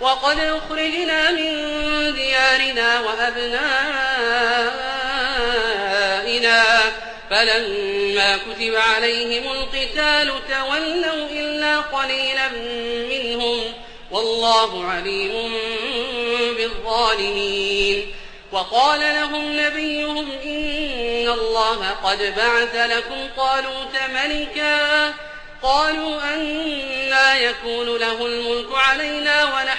وقد أخرجنا من ديارنا وأبنائنا فلما كتب عليهم القتال تولوا إلا قليلا منهم والله عليم بالظالمين. وقال لهم نبيهم إن الله قد بعث لكم طالوت ملكا قالوا أنا يكون له الملك علينا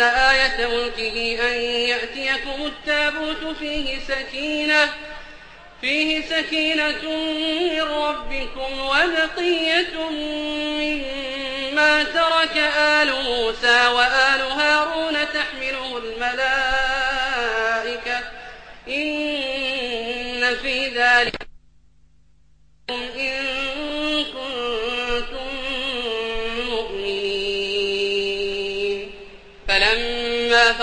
آية ملكه أن يأتيكم التابوت فيه سكينة فيه سكينة من ربكم وبقية مما ترك آل موسى وآل هارون تحمله الملائكة إن في ذلك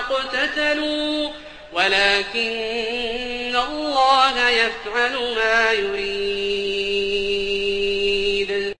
اقتتلوا ولكن الله يفعل ما يريد.